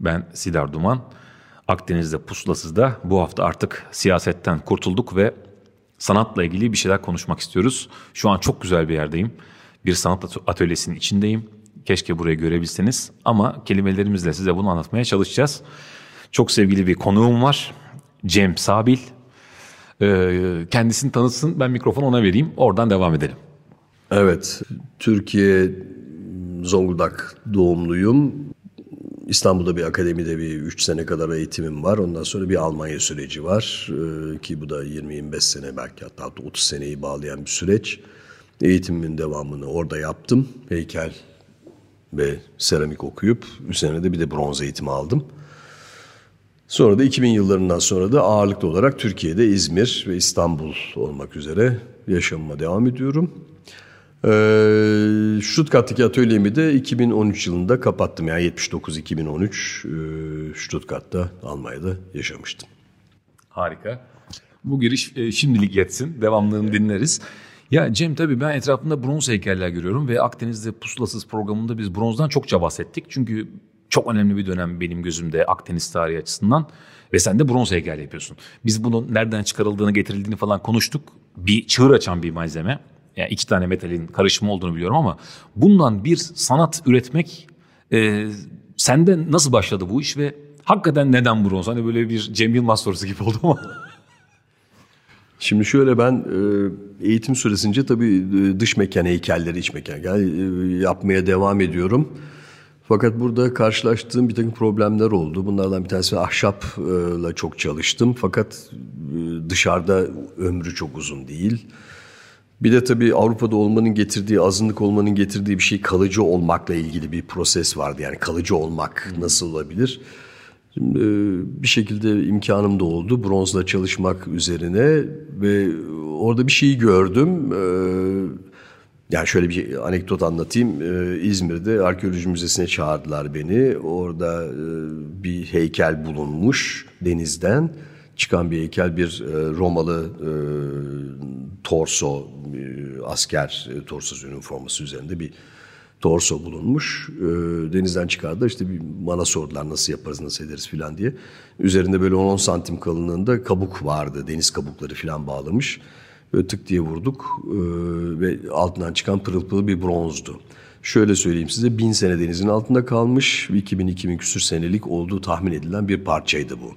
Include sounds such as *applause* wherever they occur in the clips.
Ben Sidar Duman. Akdeniz'de pusulasızda bu hafta artık siyasetten kurtulduk ve sanatla ilgili bir şeyler konuşmak istiyoruz. Şu an çok güzel bir yerdeyim. Bir sanat atölyesinin içindeyim. Keşke burayı görebilseniz ama kelimelerimizle size bunu anlatmaya çalışacağız. Çok sevgili bir konuğum var. Cem Sabil. Ee, kendisini tanıtsın ben mikrofonu ona vereyim oradan devam edelim. Evet Türkiye Zonguldak doğumluyum. İstanbul'da bir akademide bir 3 sene kadar eğitimim var. Ondan sonra bir Almanya süreci var. Ee, ki bu da 20-25 sene belki hatta 30 seneyi bağlayan bir süreç. Eğitimimin devamını orada yaptım. Heykel ve seramik okuyup üzerine de bir de bronz eğitimi aldım. Sonra da 2000 yıllarından sonra da ağırlıklı olarak Türkiye'de İzmir ve İstanbul olmak üzere yaşamıma devam ediyorum. Ee, Stuttgart'taki atölyemi de 2013 yılında kapattım. Yani 79-2013 e, Stuttgart'ta Almanya'da yaşamıştım. Harika. Bu giriş e, şimdilik yetsin. Devamlılığını dinleriz. Ya Cem tabii ben etrafında bronz heykeller görüyorum ve Akdeniz'de Pusulasız programında biz bronzdan çokça bahsettik. Çünkü çok önemli bir dönem benim gözümde Akdeniz tarihi açısından ve sen de bronz heykel yapıyorsun. Biz bunun nereden çıkarıldığını, getirildiğini falan konuştuk. Bir çığır açan bir malzeme. Yani iki tane metalin karışımı olduğunu biliyorum ama bundan bir sanat üretmek e, sende nasıl başladı bu iş ve hakikaten neden bronz? Hani böyle bir Cem Yılmaz sorusu gibi oldu ama. *laughs* Şimdi şöyle ben e, eğitim süresince tabii e, dış mekan heykelleri, iç mekan yani e, yapmaya devam ediyorum. Fakat burada karşılaştığım bir takım problemler oldu. Bunlardan bir tanesi ahşapla çok çalıştım. Fakat dışarıda ömrü çok uzun değil. Bir de tabii Avrupa'da olmanın getirdiği, azınlık olmanın getirdiği bir şey kalıcı olmakla ilgili bir proses vardı. Yani kalıcı olmak nasıl olabilir? Şimdi bir şekilde imkanım da oldu bronzla çalışmak üzerine ve orada bir şeyi gördüm. Yani şöyle bir anekdot anlatayım. İzmir'de arkeoloji müzesine çağırdılar beni. Orada bir heykel bulunmuş denizden çıkan bir heykel bir Romalı torso asker torso üniforması üzerinde bir torso bulunmuş. E, denizden çıkardı işte bir bana sordular nasıl yaparız nasıl ederiz filan diye. Üzerinde böyle 10 santim kalınlığında kabuk vardı deniz kabukları filan bağlamış. Böyle tık diye vurduk e, ve altından çıkan pırıl pırıl bir bronzdu. Şöyle söyleyeyim size bin sene denizin altında kalmış 2000-2000 küsür senelik olduğu tahmin edilen bir parçaydı bu.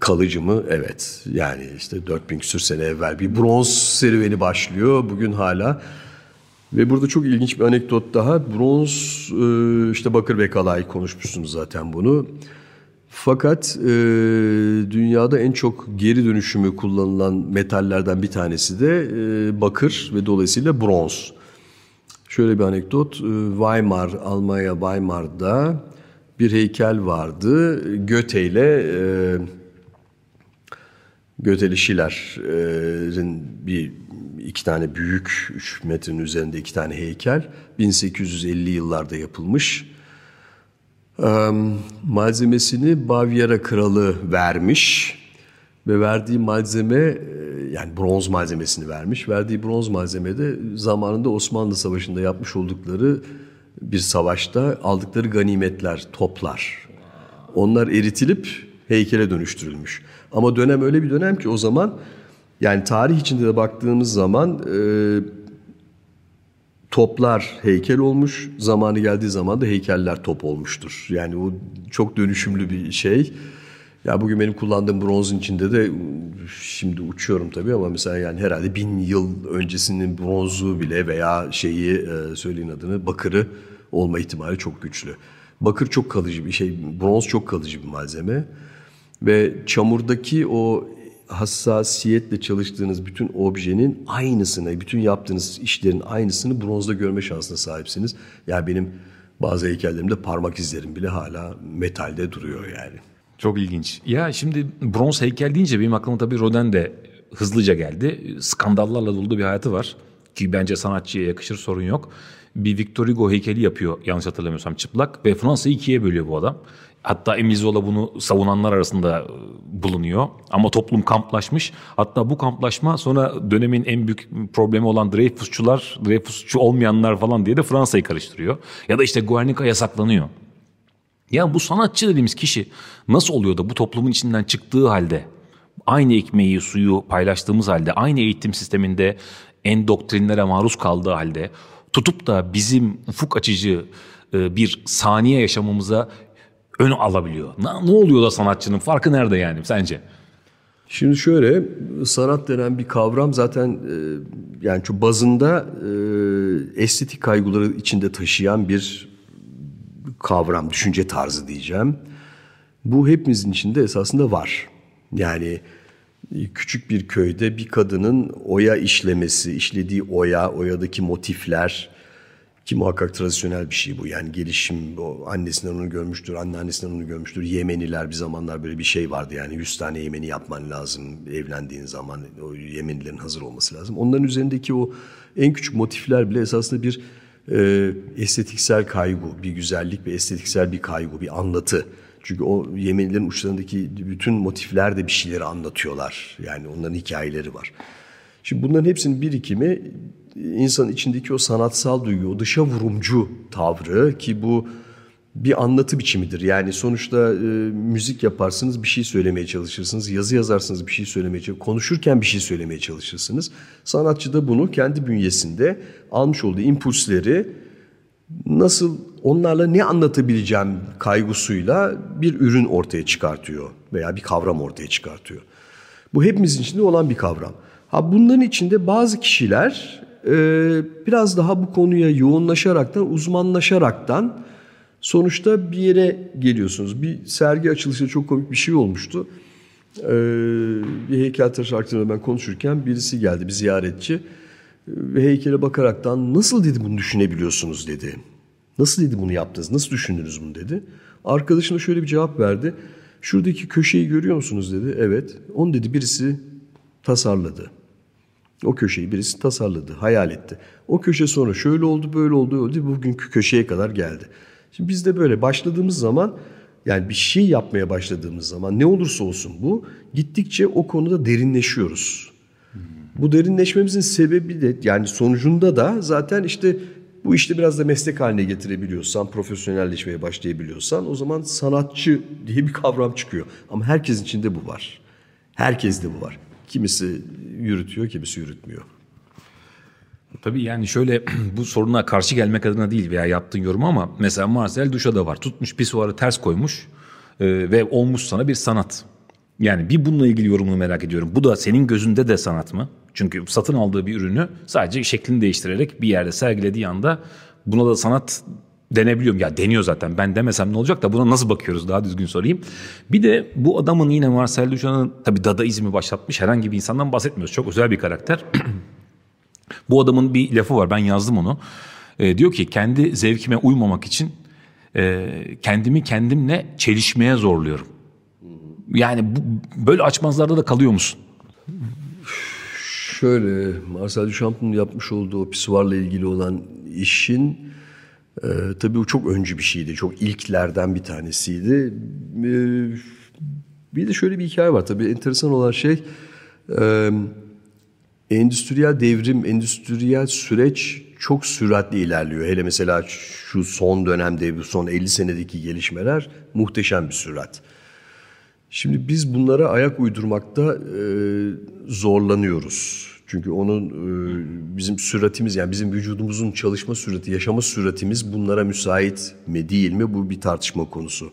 Kalıcı mı? Evet. Yani işte 4000 küsür sene evvel bir bronz serüveni başlıyor. Bugün hala ve burada çok ilginç bir anekdot daha. Bronz, e, işte Bakır ve Kalay konuşmuşsunuz zaten bunu. Fakat e, dünyada en çok geri dönüşümü kullanılan metallerden bir tanesi de e, bakır ve dolayısıyla bronz. Şöyle bir anekdot. Weimar, Almanya Weimar'da bir heykel vardı. Göte ile e, Göteli Schiller'in bir iki tane büyük, üç metrenin üzerinde iki tane heykel. 1850 yıllarda yapılmış. malzemesini Bavyera kralı vermiş ve verdiği malzeme yani bronz malzemesini vermiş. Verdiği bronz malzemede zamanında Osmanlı Savaşı'nda yapmış oldukları bir savaşta aldıkları ganimetler, toplar. Onlar eritilip heykele dönüştürülmüş. Ama dönem öyle bir dönem ki o zaman yani tarih içinde de baktığımız zaman e, toplar heykel olmuş. Zamanı geldiği zaman da heykeller top olmuştur. Yani o çok dönüşümlü bir şey. Ya bugün benim kullandığım bronzun içinde de şimdi uçuyorum tabii ama mesela yani herhalde bin yıl öncesinin bronzu bile veya şeyi e, söyleyin adını bakırı olma ihtimali çok güçlü. Bakır çok kalıcı bir şey, bronz çok kalıcı bir malzeme. Ve çamurdaki o hassasiyetle çalıştığınız bütün objenin aynısını, bütün yaptığınız işlerin aynısını bronzda görme şansına sahipsiniz. Yani benim Bazı heykellerimde parmak izlerim bile hala metalde duruyor yani. Çok ilginç. Ya şimdi bronz heykel deyince benim aklıma tabii Rodin de hızlıca geldi. Skandallarla dolu bir hayatı var. Ki bence sanatçıya yakışır sorun yok. Bir Victor Hugo heykeli yapıyor yanlış hatırlamıyorsam çıplak. Ve Fransa'yı ikiye bölüyor bu adam. Hatta Emile Zola bunu savunanlar arasında e, bulunuyor. Ama toplum kamplaşmış. Hatta bu kamplaşma sonra dönemin en büyük problemi olan Dreyfusçular, Dreyfusçu olmayanlar falan diye de Fransa'yı karıştırıyor. Ya da işte Guernica yasaklanıyor. Ya bu sanatçı dediğimiz kişi nasıl oluyor da bu toplumun içinden çıktığı halde aynı ekmeği, suyu paylaştığımız halde aynı eğitim sisteminde endoktrinlere maruz kaldığı halde tutup da bizim ufuk açıcı e, bir saniye yaşamımıza ön alabiliyor. Ne, ne oluyor da sanatçının farkı nerede yani sence? Şimdi şöyle sanat denen bir kavram zaten e, yani şu bazında e, estetik kaygıları içinde taşıyan bir kavram, düşünce tarzı diyeceğim. Bu hepimizin içinde esasında var. Yani küçük bir köyde bir kadının oya işlemesi, işlediği oya, oyadaki motifler ki muhakkak tradisyonel bir şey bu. Yani gelişim, o annesinden onu görmüştür, anneannesinden onu görmüştür. Yemeniler bir zamanlar böyle bir şey vardı yani 100 tane Yemeni yapman lazım evlendiğin zaman. O Yemenilerin hazır olması lazım. Onların üzerindeki o en küçük motifler bile esasında bir e, estetiksel kaygı, bir güzellik ve estetiksel bir kaygı, bir anlatı. Çünkü o Yemenilerin uçlarındaki bütün motifler de bir şeyleri anlatıyorlar. Yani onların hikayeleri var. Şimdi bunların hepsinin birikimi insanın içindeki o sanatsal duygu, o dışa vurumcu tavrı ki bu bir anlatı biçimidir. Yani sonuçta e, müzik yaparsınız, bir şey söylemeye çalışırsınız. Yazı yazarsınız, bir şey söylemeye çalışırsınız. Konuşurken bir şey söylemeye çalışırsınız. Sanatçı da bunu kendi bünyesinde almış olduğu impulsleri nasıl onlarla ne anlatabileceğim kaygısıyla bir ürün ortaya çıkartıyor veya bir kavram ortaya çıkartıyor. Bu hepimizin içinde olan bir kavram. Ha bunların içinde bazı kişiler e, biraz daha bu konuya yoğunlaşaraktan, uzmanlaşaraktan sonuçta bir yere geliyorsunuz. Bir sergi açılışında çok komik bir şey olmuştu. Ee, bir heykeltıraş hakkında ben konuşurken birisi geldi, bir ziyaretçi. Ve heykele bakaraktan nasıl dedi bunu düşünebiliyorsunuz dedi. Nasıl dedi bunu yaptınız, nasıl düşündünüz bunu dedi. Arkadaşına şöyle bir cevap verdi. Şuradaki köşeyi görüyor musunuz dedi. Evet. Onu dedi birisi tasarladı. O köşeyi birisi tasarladı, hayal etti. O köşe sonra şöyle oldu, böyle oldu, öyle bugünkü köşeye kadar geldi. Şimdi biz de böyle başladığımız zaman yani bir şey yapmaya başladığımız zaman ne olursa olsun bu gittikçe o konuda derinleşiyoruz. Bu derinleşmemizin sebebi de yani sonucunda da zaten işte bu işte biraz da meslek haline getirebiliyorsan, profesyonelleşmeye başlayabiliyorsan o zaman sanatçı diye bir kavram çıkıyor. Ama herkesin içinde bu var. Herkeste bu var. Kimisi yürütüyor, kimisi yürütmüyor. Tabii yani şöyle *clears throat* bu soruna karşı gelmek adına değil veya yaptığın yorum ama mesela Marcel da var. Tutmuş pisuarı ters koymuş e, ve olmuş sana bir sanat. Yani bir bununla ilgili yorumunu merak ediyorum. Bu da senin gözünde de sanat mı? Çünkü satın aldığı bir ürünü sadece şeklini değiştirerek bir yerde sergilediği anda buna da sanat denebiliyorum. Ya deniyor zaten ben demesem ne olacak da buna nasıl bakıyoruz daha düzgün sorayım. Bir de bu adamın yine Marcel Duchamp'ın tabii dadaizmi başlatmış herhangi bir insandan bahsetmiyoruz. Çok özel bir karakter. *clears throat* bu adamın bir lafı var ben yazdım onu. E, diyor ki kendi zevkime uymamak için e, kendimi kendimle çelişmeye zorluyorum. Yani bu, böyle açmazlarda da kalıyor musun? Şöyle Marcel Duchamp'ın yapmış olduğu o pisuarla ilgili olan işin e, tabii o çok öncü bir şeydi. Çok ilklerden bir tanesiydi. E, bir de şöyle bir hikaye var tabii enteresan olan şey e, endüstriyel devrim, endüstriyel süreç çok süratli ilerliyor. Hele mesela şu son dönemde, bu son 50 senedeki gelişmeler muhteşem bir sürat. Şimdi biz bunlara ayak uydurmakta e, zorlanıyoruz. Çünkü onun e, bizim süratimiz yani bizim vücudumuzun çalışma sürati, yaşama süratimiz bunlara müsait mi değil mi bu bir tartışma konusu.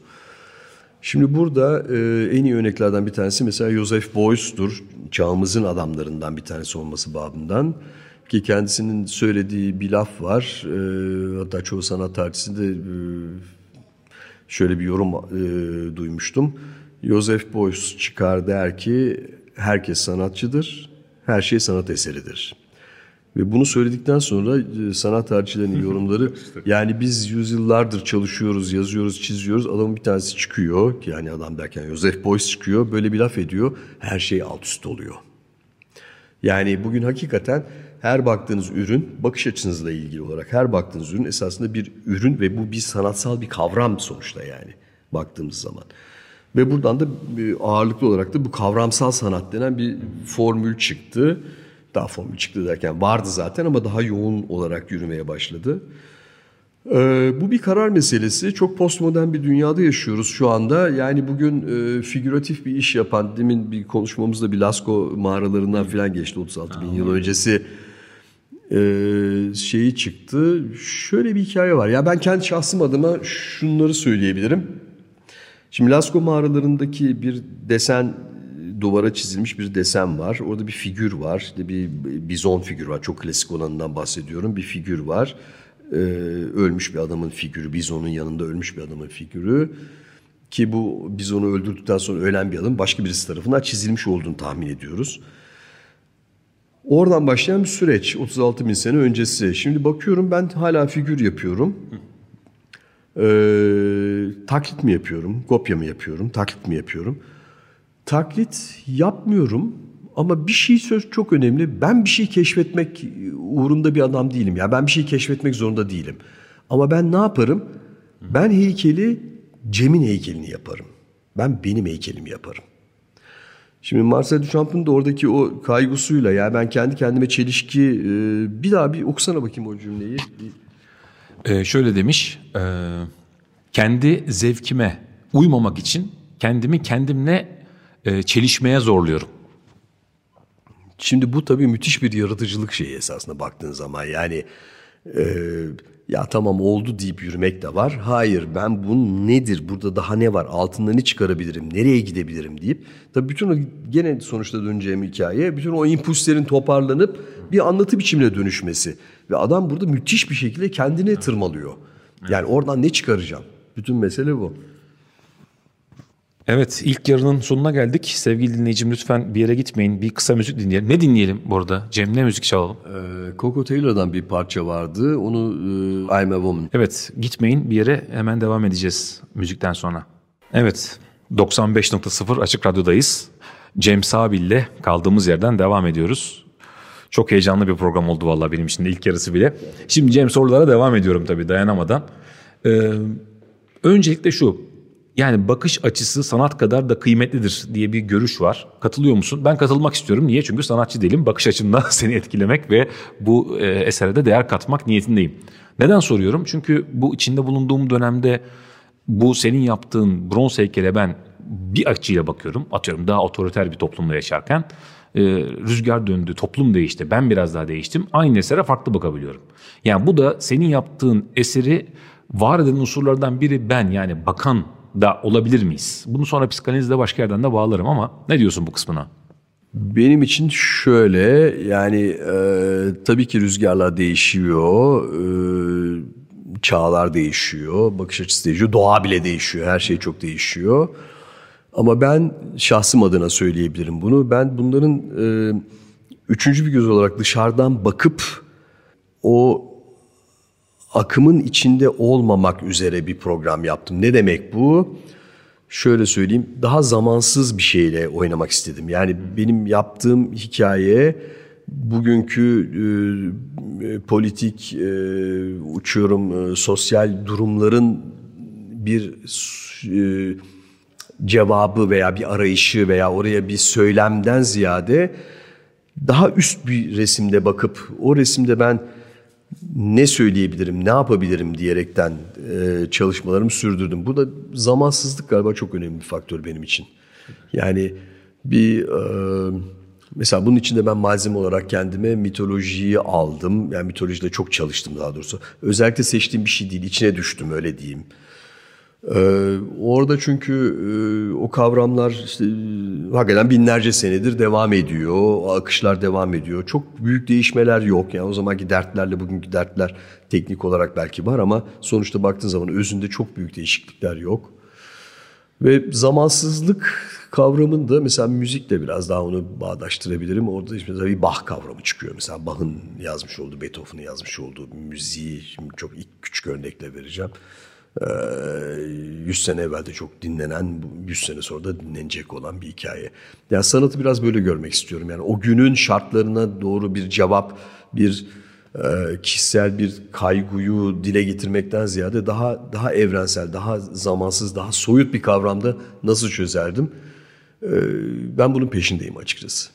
Şimdi burada e, en iyi örneklerden bir tanesi mesela Joseph Beuys'tur. Çağımızın adamlarından bir tanesi olması babından. Ki kendisinin söylediği bir laf var. Hatta çoğu sanat tarihçisinde e, şöyle bir yorum duymuştum. Joseph Beuys çıkar der ki herkes sanatçıdır, her şey sanat eseridir. Ve bunu söyledikten sonra e, sanat tarihçilerinin *laughs* yorumları yani biz yüzyıllardır çalışıyoruz, yazıyoruz, çiziyoruz. Adamın bir tanesi çıkıyor. Yani adam derken Joseph Beuys çıkıyor. Böyle bir laf ediyor. Her şey alt üst oluyor. Yani bugün hakikaten her baktığınız ürün bakış açınızla ilgili olarak her baktığınız ürün esasında bir ürün ve bu bir sanatsal bir kavram sonuçta yani baktığımız zaman. Ve buradan da e, ağırlıklı olarak da bu kavramsal sanat denen bir formül çıktı. Daha formül çıktı derken vardı zaten ama daha yoğun olarak yürümeye başladı. Ee, bu bir karar meselesi. Çok postmodern bir dünyada yaşıyoruz şu anda. Yani bugün e, figüratif bir iş yapan, demin bir konuşmamızda bir Lascaux mağaralarından falan geçti 36 bin yıl öncesi e, şeyi çıktı. Şöyle bir hikaye var. Ya ben kendi şahsım adıma şunları söyleyebilirim. Şimdi Lascaux mağaralarındaki bir desen duvara çizilmiş bir desen var. Orada bir figür var. İşte bir bizon figür var. Çok klasik olanından bahsediyorum. Bir figür var. Ee, ölmüş bir adamın figürü. Bizonun yanında ölmüş bir adamın figürü. Ki bu bizonu öldürdükten sonra ölen bir adam başka birisi tarafından çizilmiş olduğunu tahmin ediyoruz. Oradan başlayan bir süreç 36 bin sene öncesi. Şimdi bakıyorum ben hala figür yapıyorum. Ee, taklit mi yapıyorum, kopya mı yapıyorum, taklit mi yapıyorum? Taklit yapmıyorum ama bir şey söz çok önemli. Ben bir şey keşfetmek uğrunda bir adam değilim. Ya ben bir şey keşfetmek zorunda değilim. Ama ben ne yaparım? Ben heykeli Cem'in heykelini yaparım. Ben benim heykelimi yaparım. Şimdi Marcel Duchamp'ın da oradaki o kaygısıyla ya ben kendi kendime çelişki e, bir daha bir okusana bakayım o cümleyi. Ee, şöyle demiş, e, kendi zevkime uymamak için kendimi kendimle e, çelişmeye zorluyorum. Şimdi bu tabii müthiş bir yaratıcılık şeyi esasında baktığın zaman. Yani e, ya tamam oldu deyip yürümek de var. Hayır ben bu nedir, burada daha ne var, altında ne çıkarabilirim, nereye gidebilirim deyip. Tabii bütün o gene sonuçta döneceğim hikaye, bütün o impulslerin toparlanıp bir anlatı biçimine dönüşmesi. Ve adam burada müthiş bir şekilde kendine tırmalıyor. Yani oradan ne çıkaracağım? Bütün mesele bu. Evet ilk yarının sonuna geldik. Sevgili dinleyicim lütfen bir yere gitmeyin. Bir kısa müzik dinleyelim. Ne dinleyelim bu arada? Cem ne müzik çalalım? Ee, Coco Taylor'dan bir parça vardı. Onu e, I'm a Woman. Evet gitmeyin bir yere hemen devam edeceğiz müzikten sonra. Evet 95.0 Açık Radyo'dayız. Cem Sabil ile kaldığımız yerden devam ediyoruz. Çok heyecanlı bir program oldu vallahi benim için de ilk yarısı bile. Şimdi Cem sorulara devam ediyorum tabii dayanamadan. Ee, öncelikle şu yani bakış açısı sanat kadar da kıymetlidir diye bir görüş var. Katılıyor musun? Ben katılmak istiyorum. Niye? Çünkü sanatçı değilim. Bakış açımdan *laughs* seni etkilemek ve bu e, esere de değer katmak niyetindeyim. Neden soruyorum? Çünkü bu içinde bulunduğum dönemde bu senin yaptığın bronz heykele ben bir açıyla bakıyorum. Atıyorum daha otoriter bir toplumda yaşarken e, rüzgar döndü, toplum değişti, ben biraz daha değiştim. Aynı esere farklı bakabiliyorum. Yani bu da senin yaptığın eseri var eden unsurlardan biri ben yani bakan da olabilir miyiz? Bunu sonra psikanalizde başka yerden de bağlarım ama ne diyorsun bu kısmına? Benim için şöyle yani e, tabii ki rüzgarlar değişiyor, e, çağlar değişiyor, bakış açısı değişiyor, doğa bile değişiyor, her şey çok değişiyor. Ama ben şahsım adına söyleyebilirim bunu. Ben bunların e, üçüncü bir göz olarak dışarıdan bakıp o akımın içinde olmamak üzere bir program yaptım. Ne demek bu? Şöyle söyleyeyim, daha zamansız bir şeyle oynamak istedim. Yani benim yaptığım hikaye bugünkü e, politik e, uçuyorum e, sosyal durumların bir e, cevabı veya bir arayışı veya oraya bir söylemden ziyade daha üst bir resimde bakıp o resimde ben ne söyleyebilirim, ne yapabilirim diyerekten e, çalışmalarımı sürdürdüm. Bu da zamansızlık galiba çok önemli bir faktör benim için. Yani bir e, mesela bunun içinde ben malzeme olarak kendime mitolojiyi aldım. Yani mitolojide çok çalıştım daha doğrusu. Özellikle seçtiğim bir şey değil, içine düştüm öyle diyeyim. Ee, orada çünkü e, o kavramlar işte hakikaten binlerce senedir devam ediyor. Akışlar devam ediyor. Çok büyük değişmeler yok. Yani o zamanki dertlerle bugünkü dertler teknik olarak belki var ama sonuçta baktığın zaman özünde çok büyük değişiklikler yok. Ve zamansızlık kavramında mesela müzikle biraz daha onu bağdaştırabilirim. Orada işte mesela bir Bach kavramı çıkıyor. Mesela Bach'ın yazmış olduğu, Beethoven'ın yazmış olduğu müziği şimdi çok küçük örnekle vereceğim. Ee, 100 sene evvel de çok dinlenen, 100 sene sonra da dinlenecek olan bir hikaye. Yani sanatı biraz böyle görmek istiyorum. Yani o günün şartlarına doğru bir cevap, bir e, kişisel bir kaygıyı dile getirmekten ziyade daha daha evrensel, daha zamansız, daha soyut bir kavramda nasıl çözerdim? E, ben bunun peşindeyim açıkçası.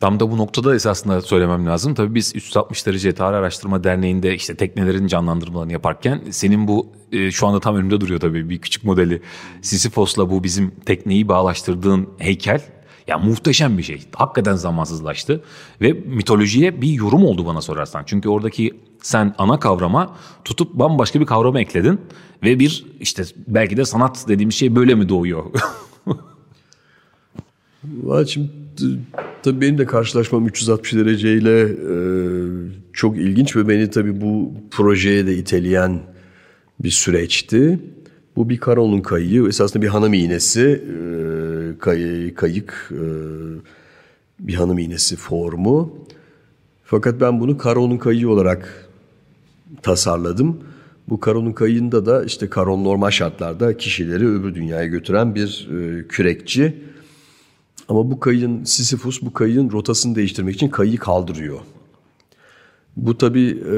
Tam da bu noktada esasında söylemem lazım. Tabii biz 360 derece tarih araştırma derneğinde işte teknelerin canlandırmalarını yaparken senin bu e, şu anda tam önümde duruyor tabii bir küçük modeli. Sisyphos'la bu bizim tekneyi bağlaştırdığın heykel ya muhteşem bir şey. Hakikaten zamansızlaştı ve mitolojiye bir yorum oldu bana sorarsan. Çünkü oradaki sen ana kavrama tutup bambaşka bir kavramı ekledin ve bir işte belki de sanat dediğimiz şey böyle mi doğuyor? *laughs* Valla şimdi tabii benim de karşılaşmam 360 dereceyle e, çok ilginç ve beni tabii bu projeye de iteleyen bir süreçti. Bu bir Karon'un kayığı, esasında bir hanım iğnesi, e, kay, kayık, e, bir hanım iğnesi formu. Fakat ben bunu Karon'un kayığı olarak tasarladım. Bu Karon'un kayığında da işte Karon normal şartlarda kişileri öbür dünyaya götüren bir e, kürekçi. Ama bu kayığın Sisyphus bu kayığın rotasını değiştirmek için kayığı kaldırıyor. Bu tabi e,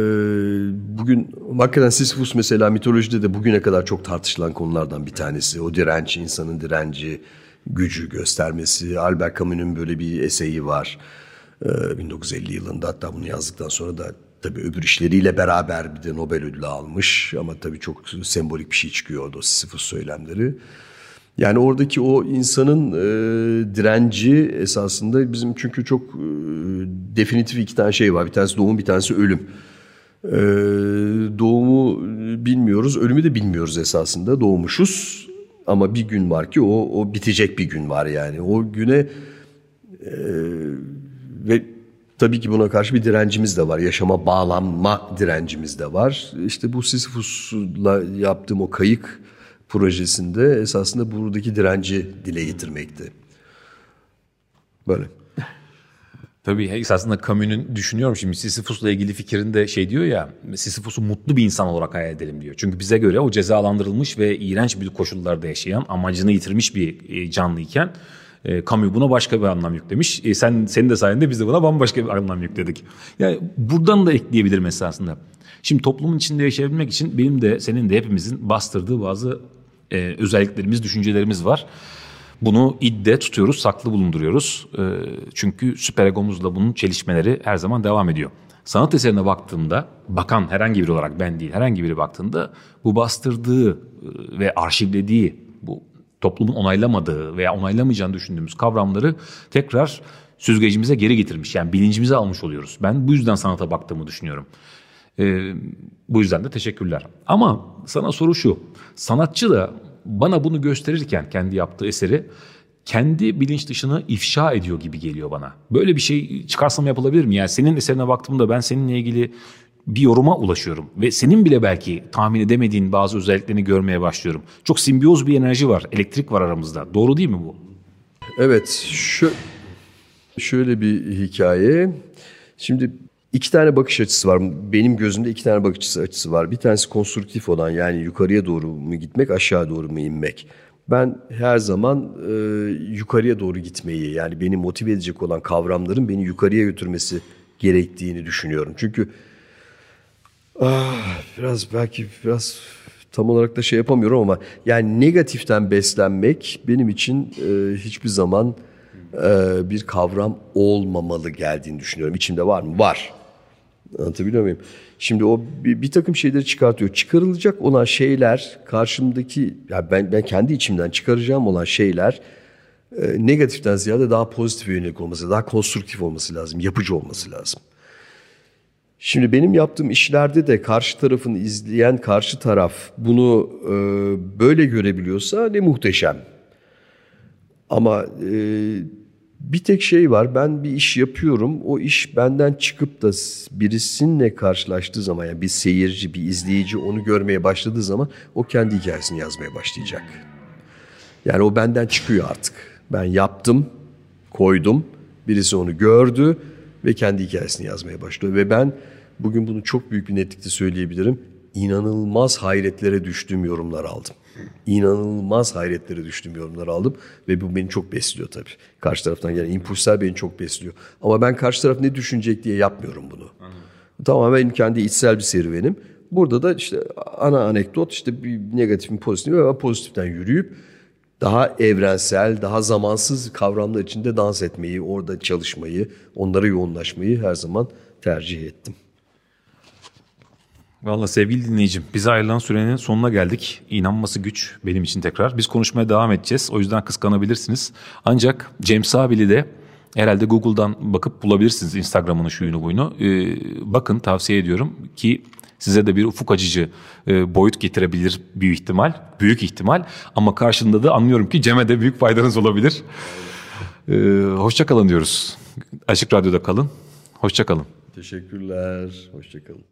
bugün hakikaten Sisyphus mesela mitolojide de bugüne kadar çok tartışılan konulardan bir tanesi. O direnç, insanın direnci, gücü göstermesi. Albert Camus'un böyle bir eseyi var. E, 1950 yılında hatta bunu yazdıktan sonra da tabi öbür işleriyle beraber bir de Nobel ödülü almış. Ama tabi çok sembolik bir şey çıkıyor orada Sisyphus söylemleri. Yani oradaki o insanın e, direnci esasında bizim çünkü çok e, definitif iki tane şey var. Bir tanesi doğum, bir tanesi ölüm. E, doğumu bilmiyoruz, ölümü de bilmiyoruz esasında. Doğmuşuz ama bir gün var ki o, o bitecek bir gün var yani. O güne e, ve tabii ki buna karşı bir direncimiz de var. Yaşama bağlanma direncimiz de var. İşte bu Sisyphus'la yaptığım o kayık projesinde esasında buradaki direnci dile getirmekti. Böyle. Tabii esasında Camus'un düşünüyorum şimdi Sisyphus'la ilgili fikrinde şey diyor ya Sisyphus'u mutlu bir insan olarak hayal edelim diyor. Çünkü bize göre o cezalandırılmış ve iğrenç bir koşullarda yaşayan amacını yitirmiş bir e, canlıyken e, Camus buna başka bir anlam yüklemiş. E, sen senin de sayende biz de buna bambaşka bir anlam yükledik. Yani buradan da ekleyebilirim esasında. Şimdi toplumun içinde yaşayabilmek için benim de senin de hepimizin bastırdığı bazı e, özelliklerimiz, düşüncelerimiz var. Bunu idde tutuyoruz, saklı bulunduruyoruz. E, çünkü süperegomuzla bunun çelişmeleri her zaman devam ediyor. Sanat eserine baktığımda, bakan herhangi biri olarak ben değil, herhangi biri baktığında bu bastırdığı e, ve arşivlediği, bu toplumun onaylamadığı veya onaylamayacağını düşündüğümüz kavramları tekrar süzgecimize geri getirmiş. Yani bilincimize almış oluyoruz. Ben bu yüzden sanata baktığımı düşünüyorum. E, bu yüzden de teşekkürler. Ama sana soru şu. Sanatçı da bana bunu gösterirken kendi yaptığı eseri kendi bilinç dışını ifşa ediyor gibi geliyor bana. Böyle bir şey çıkarsam yapılabilir mi? Yani senin eserine baktığımda ben seninle ilgili bir yoruma ulaşıyorum ve senin bile belki tahmin edemediğin bazı özelliklerini görmeye başlıyorum. Çok simbiyoz bir enerji var, elektrik var aramızda. Doğru değil mi bu? Evet, şu şöyle bir hikaye. Şimdi İki tane bakış açısı var. Benim gözümde iki tane bakış açısı var. Bir tanesi konstruktif olan yani yukarıya doğru mu gitmek, aşağı doğru mu inmek. Ben her zaman e, yukarıya doğru gitmeyi yani beni motive edecek olan kavramların beni yukarıya götürmesi gerektiğini düşünüyorum. Çünkü ah, biraz belki biraz tam olarak da şey yapamıyorum ama yani negatiften beslenmek benim için e, hiçbir zaman e, bir kavram olmamalı geldiğini düşünüyorum. İçimde var mı? Var. Anlatabiliyor muyum? Şimdi o bir, bir takım şeyleri çıkartıyor. Çıkarılacak olan şeyler karşımdaki ya ben ben kendi içimden çıkaracağım olan şeyler e, negatiften ziyade daha pozitif yönelik olması, daha konstruktif olması lazım, yapıcı olması lazım. Şimdi benim yaptığım işlerde de karşı tarafını izleyen karşı taraf bunu e, böyle görebiliyorsa ne muhteşem. Ama e, Bir tek şey var. Ben bir iş yapıyorum. O iş benden çıkıp da birisinle karşılaştığı zaman yani bir seyirci, bir izleyici onu görmeye başladığı zaman o kendi hikayesini yazmaya başlayacak. Yani o benden çıkıyor artık. Ben yaptım, koydum. Birisi onu gördü ve kendi hikayesini yazmaya başlıyor. Ve ben bugün bunu çok büyük bir netlikle söyleyebilirim. İnanılmaz hayretlere düştüğüm yorumlar aldım. İnanılmaz hayretlere düştüğüm yorumlar aldım. Ve bu beni çok besliyor tabii. Karşı taraftan gelen impulslar beni çok besliyor. Ama ben karşı taraf ne düşünecek diye yapmıyorum bunu. Tamamen benim kendi içsel bir serüvenim. Burada da işte ana anekdot işte bir negatifin pozitif ve pozitiften yürüyüp daha evrensel, daha zamansız kavramlar içinde dans etmeyi, orada çalışmayı, onlara yoğunlaşmayı her zaman tercih ettim. Valla sevgili dinleyicim bize ayrılan sürenin sonuna geldik. İnanması güç benim için tekrar. Biz konuşmaya devam edeceğiz. O yüzden kıskanabilirsiniz. Ancak James Abili de herhalde Google'dan bakıp bulabilirsiniz Instagram'ını şuyunu buyunu. Ee, bakın tavsiye ediyorum ki size de bir ufuk açıcı e, boyut getirebilir büyük ihtimal. Büyük ihtimal ama karşında da anlıyorum ki Cem'e de büyük faydanız olabilir. Ee, hoşça kalın diyoruz. Açık Radyo'da kalın. Hoşça kalın. Teşekkürler. Hoşçakalın.